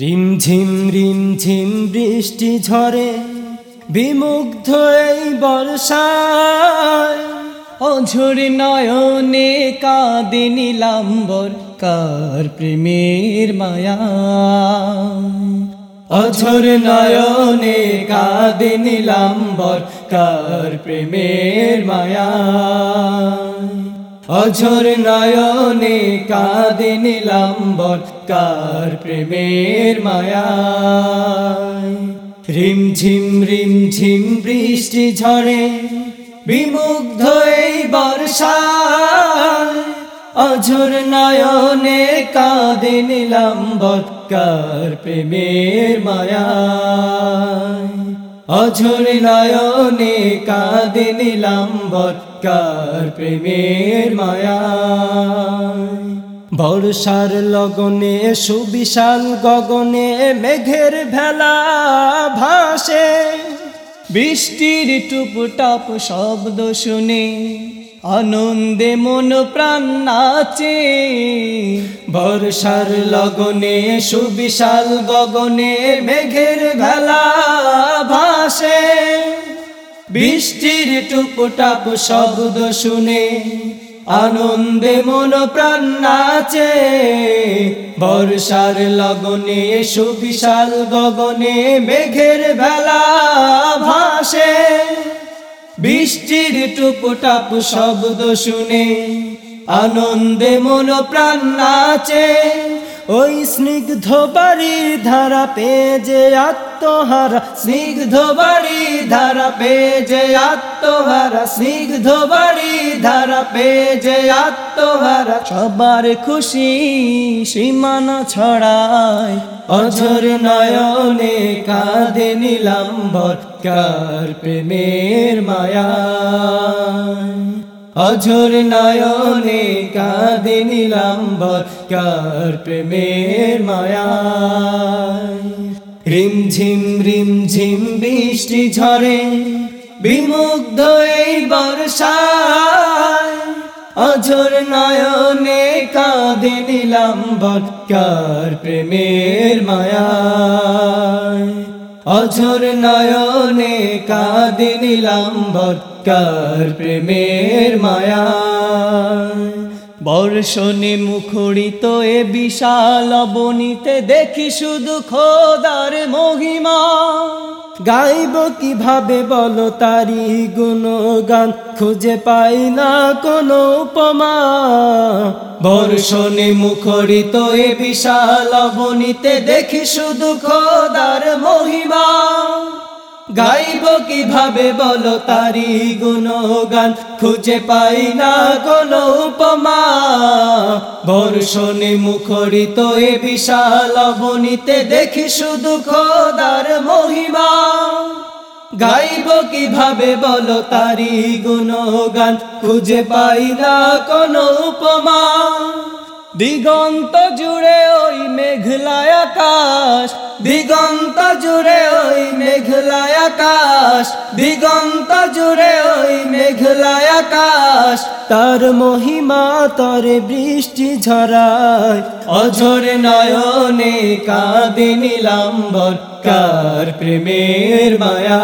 রিমঝিম রিমঝিম বৃষ্টি ঝরে, বিমুগ্ধ এই বর্ষায়। অঝোর নয়নে কাঁদে নীলাম্বর, কার প্রেমের মায়া? অঝর নয়নে কাঁদে নীলাম্বর, কার প্রেমের মায়া? অঝর নয়নে কাঁদে নীলাম্বর, কার প্রেমের মায়া? রিমঝিম রিমঝিম বৃষ্টি ঝরে, বিমুগ্ধ এই বর্ষায়। অঝর নয়নে কাঁদে নিলাম্বর, কার প্রেমের মায়া? অঝর নয়নে কাঁদে প্রেমের মায়া? বর্ষার লগনে, সুবিশাল গগনে মেঘের ভেলা ভাসে। বৃষ্টির টুপটাপ শব্দ শুনে আনন্দে মন প্রাণ নাচে, বর্ষার লগনে, সুবিশাল গগনে মেঘের ভেলা ভাসে। বৃষ্টির টুপটাপ শব্দ শুনে আনন্দে মন প্রাণ নাচে, বর্ষার লগনে, সুবিশাল গগনে মেঘের ভেলা ভাসে। বৃষ্টির টুপটাপ শব্দ শুনে আনন্দে মন প্রাণ নাচে। ওই স্নিগ্ধ বাড়ির ধারা পেজে আত্মহারা, স্নিগ্ধ বাড়ি ধারা পেজে আত্মহারা, স্নিগ্ধ বাড়ি ধারা পেজে আত্মহারা। সবার খুশি সীমানা ছড়ায়, অঝর নয়নে কাঁদে নীলাম্বর কার প্রেমের মায়া। অঝর নয়নে কাঁদে নীলাম্বর কার প্রেমের মায়া। রিমঝিম রিমঝিম বৃষ্টি ঝরে, বিমুগ্ধ এই বর্ষায়। অঝর নয়নে কাঁদে নিলাম কার প্রেমের মায়া অঝর নয়নে কাঁদে নিলাম কার প্রেমের মায়া বর্ষণে মুখরিত এ বিশাল অবনীতে দেখি শুধু খোদার মহিমা। গাইব কীভাবে বলো তারি গুণগান? খুঁজে পাই না কোনো উপমা। বর্ষণে মুখরিত এ বিশাল অবনীতে দেখি শুধু খোদার মহিমা। গাইব কীভাবে বলো তারি গুণগান? খুঁজে পাই না কোনো উপমা। বর্ষণে মুখরিত এ বিশাল অবনীতে দেখি শুধু খোদার মহিমা। গাইব কীভাবে বলো তারি গুণগান? খুঁজে পাই না কোনো উপমা। দিগন্ত জুড়ে ওই মেঘলায় আকাশ। দিগন্ত জুড়ে ওই আকাশ, দিগন্ত জুড়ে ওই মেঘলায় আকাশ। তার মহিমা তরে বৃষ্টি ঝরায়, অঝর নয়নে কাঁদে নীলাম্বর, কার প্রেমের মায়া।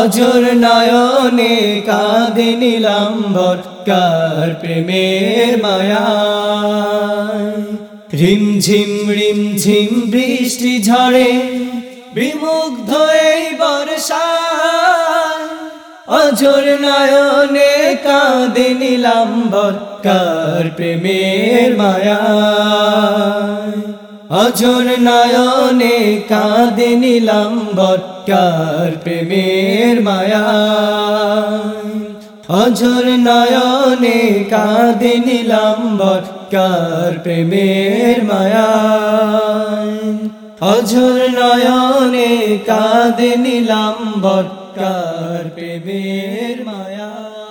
অজর নয়নে কাঁদে নীলাম্বর, কার প্রেমের মায়া। রিমঝিম রিমঝিম বৃষ্টি ঝরে বিমুগ্ধ এই বর্ষায় অঝর নয়নে কাঁদে নীলাম্বর, কার প্রেমের মায়া। অঝর নয়নে কাঁদে নীলাম্বর, কার প্রেমের মায়া। অঝর নয়নে কাঁদে নীলাম্বর, কার প্রেমের মায়া। অঝর নয়নে কাঁদে নীলাম্বর কার প্রেমের মায়া।